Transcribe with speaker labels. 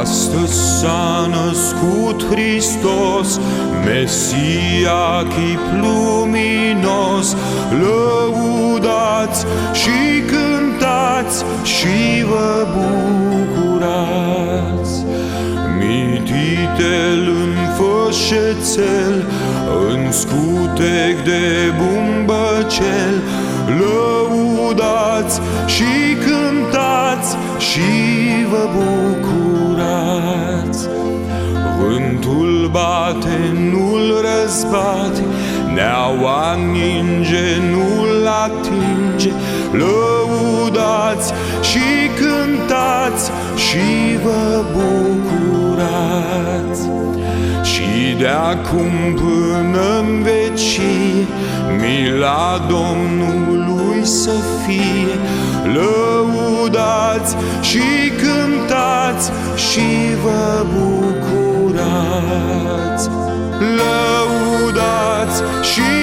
Speaker 1: Astăzi s-a născut Hristos, Mesia chip luminos, Lăudați și fășețel, în scutec de bumbăcel, Lăudați și cântați și vă bucurați. Vântul bate, nu-l răzbate, Neaua ninge, nu-l atinge, Lăudați și cântați și vă bucurați. De acum până în vecie, Mila Domnului să fie, Lăudați și cântați și vă bucurați. Lăudați și